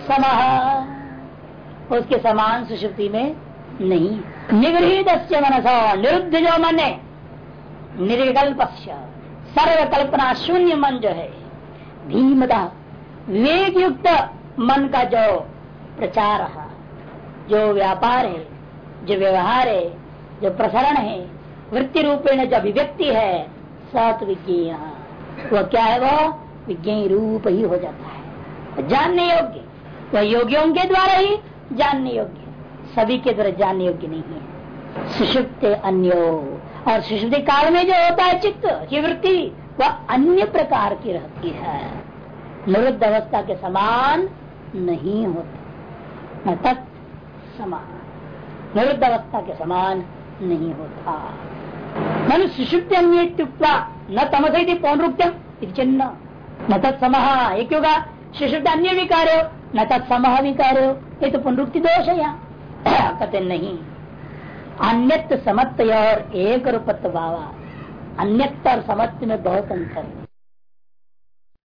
उसके समान सुषुप्ति में नहीं। निगृहित मनस निरुद्ध जो मन। है निर्विकल्प सर्व कल्पना शून्य मन जो है। धीमता वेग युक्त मन का जो प्रचार है, जो व्यापार है, जो व्यवहार है, जो प्रसारण है, वृत्ति रूपेण जो अभिव्यक्ति है, सत विज्ञ वह क्या है वो? विज्ञ रूप ही हो जाता है। जानने योग्य। वह योगियों के द्वारा ही जानने योग्य। सभी के द्वारा जानने योग्य नहीं है। सुषुप्त अन्यो। और सुषुप्ति काल में जो होता है चित्त की वृत्ति वह अन्य प्रकार की रहती है। निरुद्ध अवस्था के समान नहीं होती। न तत् समान। निरुद्ध अवस्था के समान नहीं होता। मन सुषुप्त अन्य न तमस पौनरुक्तम चिन्ह न तत्सम ये क्यों कहा सुषुप्त अन्य भी कार्य न तत्सम भी कार्य ये तो पुनरुक्ति दोष है यहाँ कहते नहीं। अन्यत समत्व और एक रूपत्व भावा। अन्यत और समत्व में बहुत अंतर है।